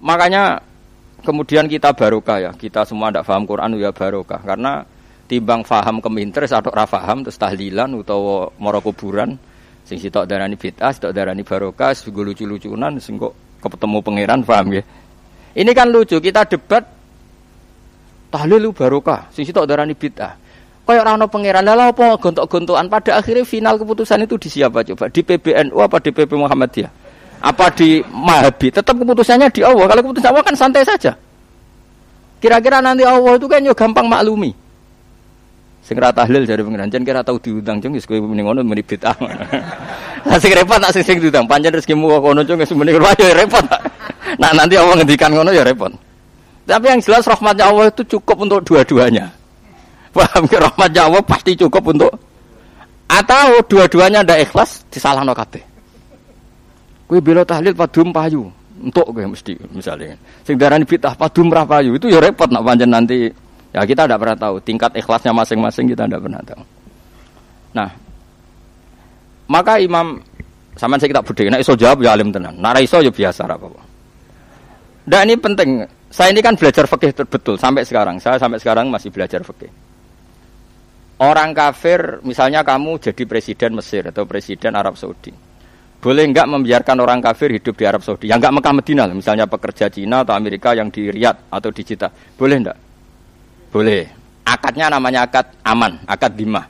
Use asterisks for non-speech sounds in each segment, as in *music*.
Makanya kemudian kita barokah ya. Kita semua tidak paham Quran ya barokah karena timbang faham keminter atau rafaham terus tahlilan utawa moro kuburan sing sitok darani bid'ah, sitok darani barokah, sing lucu-lucunan sing kok ketemu pangeran paham ya. Ini kan lucu, kita debat tahlil barokah, sing sitok darani bid'ah. Kayak rano pangeran lah apa gontok-gontokan pada akhirnya final keputusan itu di siapa coba? Di PBNU apa di PP Muhammadiyah? Apa di Mahabi? Tetap keputusannya di Allah. Kalau keputusan Allah kan santai saja. Kira-kira nanti Allah itu kan yo gampang maklumi. Sing ra tahlil dari pengiran kira tau diundang jeng wis kowe muni ngono muni bid'ah. *laughs* Lah sing repot tak sing sing diundang pancen rezekimu kok ngono jeng wis muni repot. *laughs* Nah nanti Allah ngendikan ngono ya repot. Tapi yang jelas rahmatnya Allah itu cukup untuk dua-duanya. *laughs* Paham ke rahmatnya Allah pasti cukup untuk atau dua-duanya ndak ikhlas disalahno kabeh. Kue bela tahlil padum payu. Untuk gue mesti misalnya. Sing darani bid'ah padum ra payu itu ya repot nak panjen nanti ya kita tidak pernah tahu tingkat ikhlasnya masing-masing kita tidak pernah tahu. Nah, maka Imam sama saya kita berdiri, nah iso jawab ya alim tenan, nah iso ya biasa apa apa. Dan ini penting, saya ini kan belajar fikih betul sampai sekarang, saya sampai sekarang masih belajar fikih. Orang kafir, misalnya kamu jadi presiden Mesir atau presiden Arab Saudi boleh enggak membiarkan orang kafir hidup di Arab Saudi? Yang enggak Mekah Medina, misalnya pekerja Cina atau Amerika yang di Riyadh atau di Jeddah. Boleh enggak? Boleh. Akadnya namanya akad aman, akad dimah.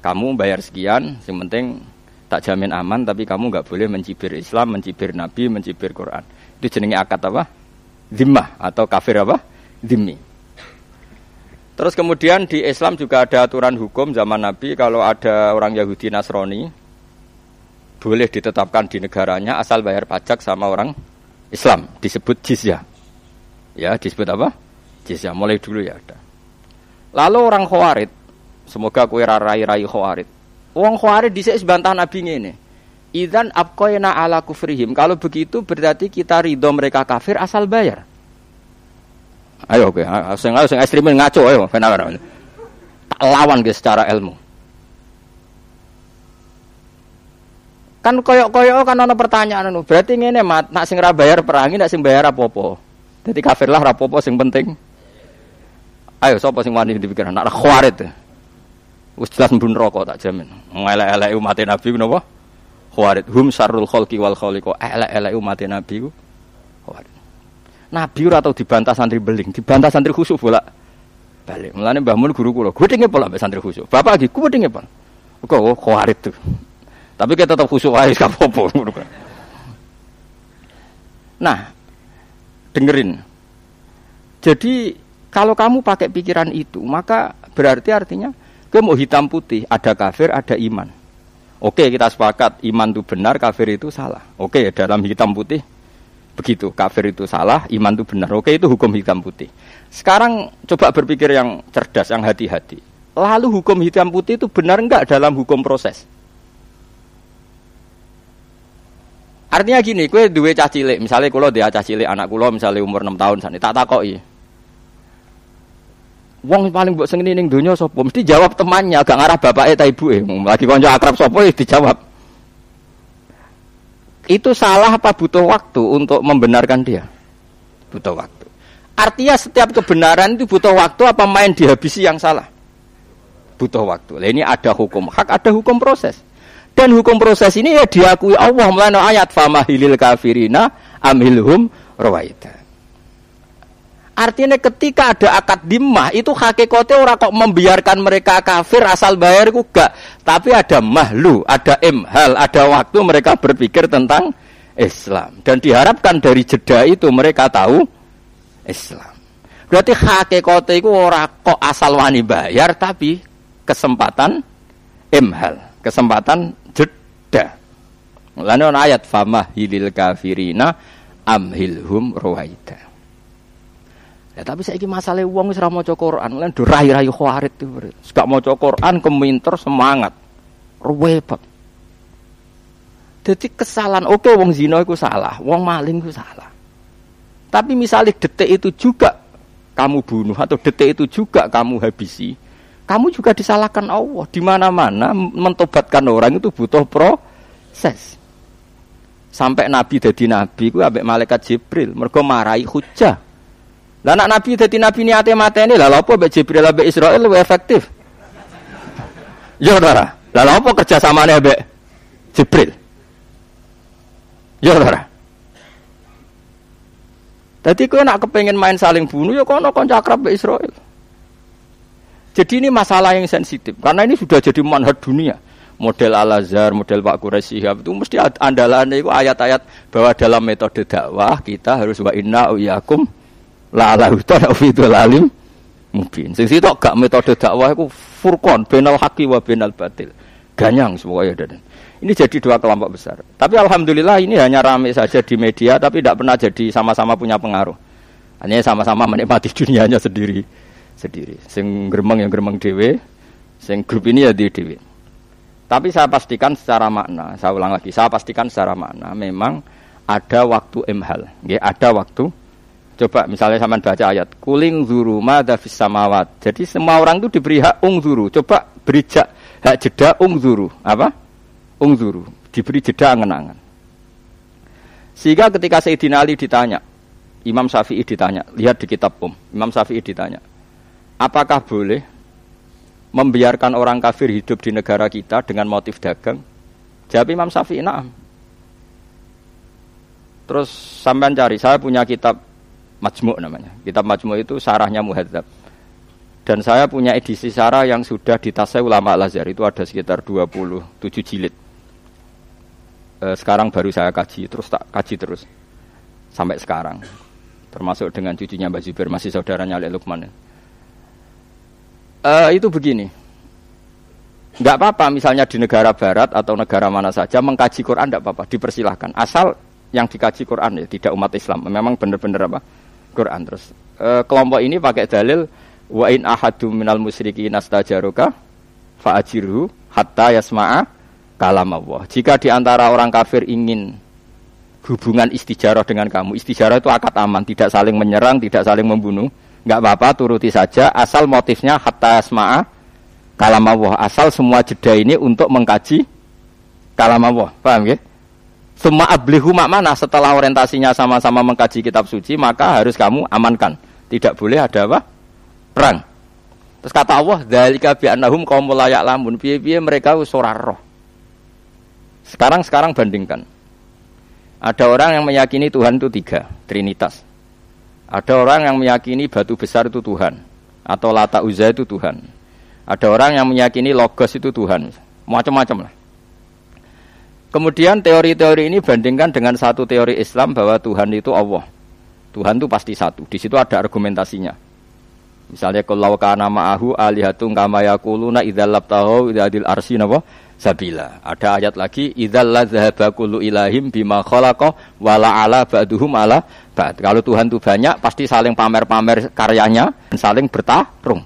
Kamu bayar sekian, yang penting tak jamin aman, tapi kamu enggak boleh mencibir Islam, mencibir Nabi, mencibir Quran. Itu jenenge akad apa? Dimah atau kafir apa? Dimi. Terus kemudian di Islam juga ada aturan hukum zaman Nabi kalau ada orang Yahudi Nasrani boleh ditetapkan di negaranya asal bayar pajak sama orang Islam disebut jizyah. Ya, disebut apa? Jizyah. Mulai dulu ya ada. Lalu orang Khawarid, semoga kue rai-rai Khawarid. Wong Khawarid dhisik sebantah Nabi ngene. Idzan abqaina ala kufrihim. Kalau begitu berarti kita ridho mereka kafir asal bayar. Ayo oke, okay. sing ayo sing ekstremen ngaco ayo, Tak lawan ke secara ilmu. Kan koyok-koyok kan ana pertanyaan anu. Berarti ngene mat, nak sing ra bayar perangi, nak sing bayar apa-apa. Dadi kafir lah rapopo sing penting. Ayo sapa sing wani dipikir nak khawarit. Wis jelas mbun rokok tak jamin. Ngelek-elek umat Nabi napa? Khawarit. Hum syarrul khalqi wal khaliqo. Elek-elek umat Nabi khawarit. Nabi ora tau dibantah santri beling, dibantah santri khusuk bolak balik. Mulane Mbah Mun guru kula, gudenge pola santri khusuk. Bapak lagi gudenge pon. Kok khawarit tuh. Tapi kita tetap khusyuk aja *laughs* gak apa-apa. Nah, dengerin. Jadi kalau kamu pakai pikiran itu, maka berarti artinya kamu mau hitam putih, ada kafir, ada iman. Oke, kita sepakat iman itu benar, kafir itu salah. Oke, dalam hitam putih begitu, kafir itu salah, iman itu benar. Oke, itu hukum hitam putih. Sekarang coba berpikir yang cerdas, yang hati-hati. Lalu hukum hitam putih itu benar enggak dalam hukum proses? Artinya gini, kue duwe cah cilik, misalnya kulo dia cah cilik anak kulo misalnya umur 6 tahun sana, tak takoki. Wong paling buat sengini ning dunia sopo, mesti jawab temannya, agak ngarah bapaknya ta ibu eh, lagi konco akrab sopo ya dijawab. Itu salah apa butuh waktu untuk membenarkan dia? Butuh waktu. Artinya setiap kebenaran itu butuh waktu apa main dihabisi yang salah? Butuh waktu. Nah, ini ada hukum hak, ada hukum proses. Dan hukum proses ini ya diakui Allah melalui ayat famahilil kafirina amhilhum rawaida. Artinya ketika ada akad dimah itu hakikatnya orang kok membiarkan mereka kafir asal bayar itu gak. Tapi ada mahlu, ada imhal, ada waktu mereka berpikir tentang Islam. Dan diharapkan dari jeda itu mereka tahu Islam. Berarti hakikatnya itu orang kok asal wani bayar tapi kesempatan imhal. Kesempatan. Lalu ayat famah hilil kafirina amhilhum rohaida. Ya, tapi saya ini masalah uang wis mau Quran, lan do rai-rai khawarit mau Quran keminter semangat. Repot. Jadi kesalahan, oke wong zina itu salah, wong maling itu salah. Tapi misalnya detik itu juga kamu bunuh atau detik itu juga kamu habisi, kamu juga disalahkan Allah. Di mana-mana mentobatkan orang itu butuh pro proses. Sampai nabi dadi nabi ku ambek malaikat Jibril. Mergo marai hujah. Lah nak nabi dadi nabi niate mateni lah apa ambek Jibril ambek Israel lebih efektif? Ya ora lah apa samane ambek Jibril? Ya ora Tadi kau nak kepengen main saling bunuh ya kono konco akrab Israel. Jadi ini masalah yang sensitif karena ini sudah jadi manhaj dunia model Al Azhar, model Pak Quraisy itu mesti andalan itu ayat-ayat bahwa dalam metode dakwah kita harus wa inna uyakum la la fitul alim mungkin. Sing sitok gak metode dakwah itu furqan benal haqi wa benal batil. Ganyang semuanya dan ini jadi dua kelompok besar. Tapi alhamdulillah ini hanya rame saja di media tapi tidak pernah jadi sama-sama punya pengaruh. Hanya sama-sama menikmati *laughs* dunianya sendiri sendiri. Sing geremeng yang geremeng dewe, sing grup ini ya di dewe. Tapi saya pastikan secara makna, saya ulang lagi, saya pastikan secara makna memang ada waktu emhal, ya, ada waktu. Coba misalnya sama baca ayat, kuling zuru mada samawat. Jadi semua orang itu diberi hak ung zuru. Coba beri hak jeda ung zuru. Apa? Ung zuru. Diberi jeda angen-angen. Sehingga ketika Sayyidina Ali ditanya, Imam Syafi'i ditanya, lihat di kitab Um, Imam Syafi'i ditanya, apakah boleh membiarkan orang kafir hidup di negara kita dengan motif dagang? Jawab Imam Syafi'i, na'am. Terus sampean cari, saya punya kitab Majmu' namanya. Kitab Majmu' itu sarahnya Muhadzab. Dan saya punya edisi sarah yang sudah ditasai ulama Al-Azhar. Itu ada sekitar 27 jilid. E, sekarang baru saya kaji, terus tak kaji terus. Sampai sekarang. Termasuk dengan cucunya Mbak Zubir, masih saudaranya Ali Lukman uh, itu begini. Enggak apa-apa misalnya di negara barat atau negara mana saja mengkaji Quran enggak apa-apa, dipersilahkan. Asal yang dikaji Quran ya, tidak umat Islam. Memang benar-benar apa? Quran terus. E, kelompok ini pakai dalil wa in ahadum minal musyrikin nastajaruka fa'ajirhu hatta yasma'a kalam Allah. Jika di antara orang kafir ingin hubungan istijarah dengan kamu, istijarah itu akad aman, tidak saling menyerang, tidak saling membunuh nggak apa-apa turuti saja. Asal motifnya hatta asma'a. Kalam Allah. Asal semua jeda ini untuk mengkaji kalam Allah. Paham ya? Semua ablihu mana? Setelah orientasinya sama-sama mengkaji kitab suci maka harus kamu amankan. Tidak boleh ada apa? Perang. Terus kata Allah dzalika bi annahum qaumul la ya'lamun. Piye-piye mereka ora roh. Sekarang sekarang bandingkan. Ada orang yang meyakini Tuhan itu tiga trinitas ada orang yang meyakini batu besar itu Tuhan atau lata uzza itu Tuhan. Ada orang yang meyakini logos itu Tuhan. Macam-macam lah. Kemudian teori-teori ini bandingkan dengan satu teori Islam bahwa Tuhan itu Allah. Tuhan itu pasti satu. Di situ ada argumentasinya. Misalnya kalau kana ma'ahu alihatun kama yakuluna idzal labtahu idzadil arsi napa sabila. Ada ayat lagi idzal ladzahaba kullu ilahim bima khalaqa wala ala ba'duhum ala ba'd. Kalau Tuhan itu banyak pasti saling pamer-pamer karyanya dan saling bertarung.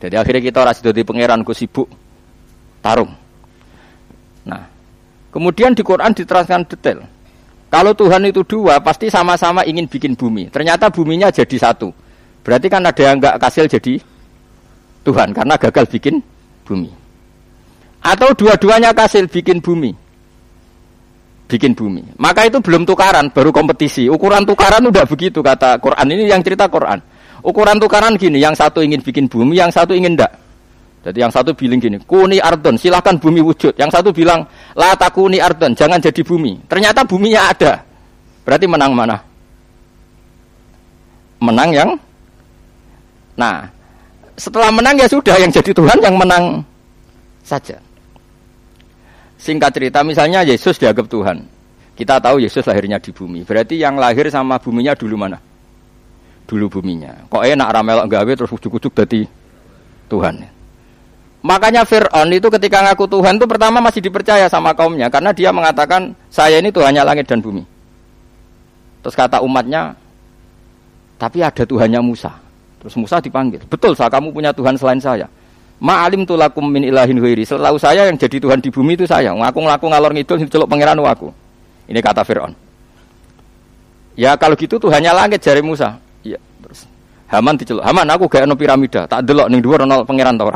Jadi akhirnya kita ora di pangeran ku sibuk tarung. Nah, kemudian di Quran diterangkan detail. Kalau Tuhan itu dua, pasti sama-sama ingin bikin bumi. Ternyata buminya jadi satu. Berarti kan ada yang nggak kasil jadi Tuhan karena gagal bikin bumi. Atau dua-duanya kasil bikin bumi. Bikin bumi. Maka itu belum tukaran, baru kompetisi. Ukuran tukaran udah begitu kata Quran. Ini yang cerita Quran. Ukuran tukaran gini, yang satu ingin bikin bumi, yang satu ingin ndak. Jadi yang satu bilang gini, kuni ardon, silahkan bumi wujud. Yang satu bilang, la takuni ardon, jangan jadi bumi. Ternyata buminya ada. Berarti menang mana? Menang yang Nah, setelah menang ya sudah yang jadi Tuhan yang menang saja. Singkat cerita, misalnya Yesus dianggap Tuhan. Kita tahu Yesus lahirnya di bumi. Berarti yang lahir sama buminya dulu mana? Dulu buminya. Kok enak ramelok gawe terus ujuk-ujuk jadi Tuhan. Makanya Fir'aun itu ketika ngaku Tuhan itu pertama masih dipercaya sama kaumnya. Karena dia mengatakan, saya ini Tuhannya langit dan bumi. Terus kata umatnya, tapi ada Tuhannya Musa. Terus Musa dipanggil. Betul, saya kamu punya Tuhan selain saya. Ma'alim tulakum min ilahin huiri. Selalu saya yang jadi Tuhan di bumi itu saya. Ngaku ngaku ngalor ngidul celuk pangeran aku. Ini kata Fir'aun. Ya kalau gitu Tuhannya langit jari Musa. Ya, terus Haman diceluk. Haman aku gak ono piramida, tak delok ning dhuwur ono pangeran ta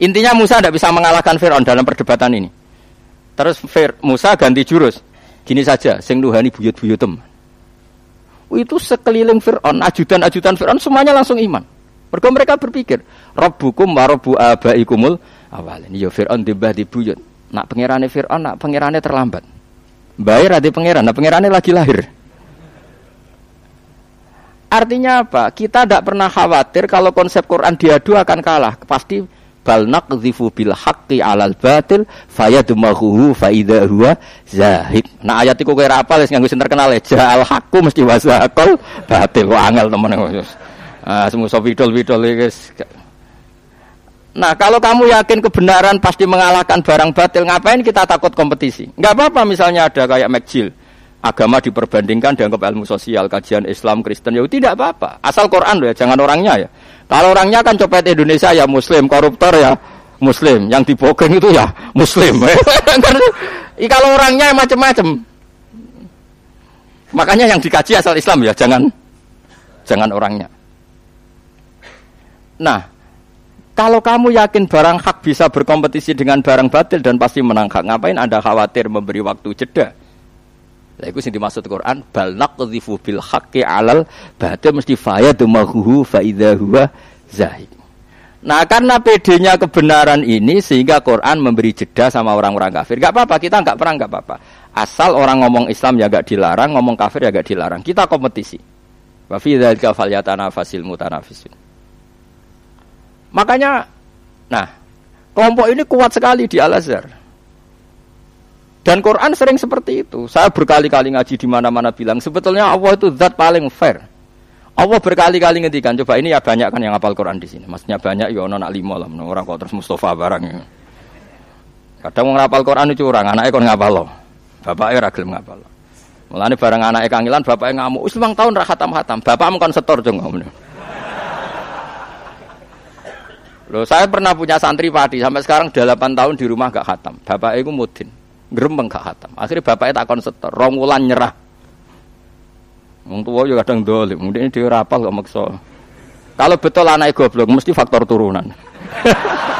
Intinya Musa tidak bisa mengalahkan Fir'aun dalam perdebatan ini. Terus Fir, Musa ganti jurus. Gini saja, sing nuhani buyut-buyutem. Itu sekeliling Fir'aun, ajudan-ajudan Fir'aun semuanya langsung iman. Mereka mereka berpikir, Rabbukum wa Rabbu abaikumul awalin. Ya Fir'aun dibah di buyut. Nak pangerane Fir'aun, nak pangerane terlambat. Bayar ada pangeran, nak pangerane lagi lahir. Artinya apa? Kita tidak pernah khawatir kalau konsep Quran diadu akan kalah. Pasti bal naqdhifu bil haqqi 'alal batil fayadmaghuhu fa idza huwa zahid. Nah ayat iku kowe ora apal wis nganggo sing terkenal ya *laughs* ja'al haqqu mesti wasaqal batil. Wah angel temen. Ah semua so widol-widol guys. Nah kalau kamu yakin kebenaran pasti mengalahkan barang batil, ngapain kita takut kompetisi? Enggak apa-apa misalnya ada kayak McGill agama diperbandingkan dianggap ilmu sosial, kajian Islam, Kristen, ya tidak apa-apa. Asal Quran loh ya, jangan orangnya ya. Kalau orangnya kan copet Indonesia ya Muslim, koruptor ya Muslim, yang dibogeng itu ya Muslim. *laughs* kalau orangnya macam-macam. Makanya yang dikaji asal Islam ya, jangan jangan orangnya. Nah, kalau kamu yakin barang hak bisa berkompetisi dengan barang batil dan pasti menang hak, ngapain Anda khawatir memberi waktu jeda? Lah iku sing dimaksud Quran bal naqdhifu bil haqqi 'alal batil mesti fayadmahu fa idza huwa zahid. Nah karena pedenya kebenaran ini sehingga Quran memberi jeda sama orang-orang kafir. Gak apa-apa, kita nggak perang gak apa-apa. Asal orang ngomong Islam ya gak dilarang, ngomong kafir ya gak dilarang. Kita kompetisi. Wa fi dzalika falyatanafasil mutanafisin. Makanya, nah kelompok ini kuat sekali di Al Azhar. Dan Quran sering seperti itu. Saya berkali-kali ngaji di mana-mana bilang sebetulnya Allah itu zat paling fair. Allah berkali-kali ngendikan coba ini ya banyak kan yang hafal Quran di sini. Maksudnya banyak ya ono nak lima lah orang kok terus Mustafa barang. Kadang mau ngapal Quran itu orang anaknya kon ngapal lo. Bapaknya ragil ngapal lo. Mulane barang anaknya kangilan bapaknya ngamuk. Wis tahun ra khatam-khatam. Bapakmu kan setor ngono. Loh, saya pernah punya santri padi sampai sekarang 8 tahun di rumah gak khatam. Bapaknya itu mudin gremeng gak khatam. Akhirnya bapaknya takon setor, rong wulan nyerah. Wong tua juga kadang dolim, mungkin dia rapal kok maksa. Kalau betul anak goblok mesti faktor turunan. *laughs*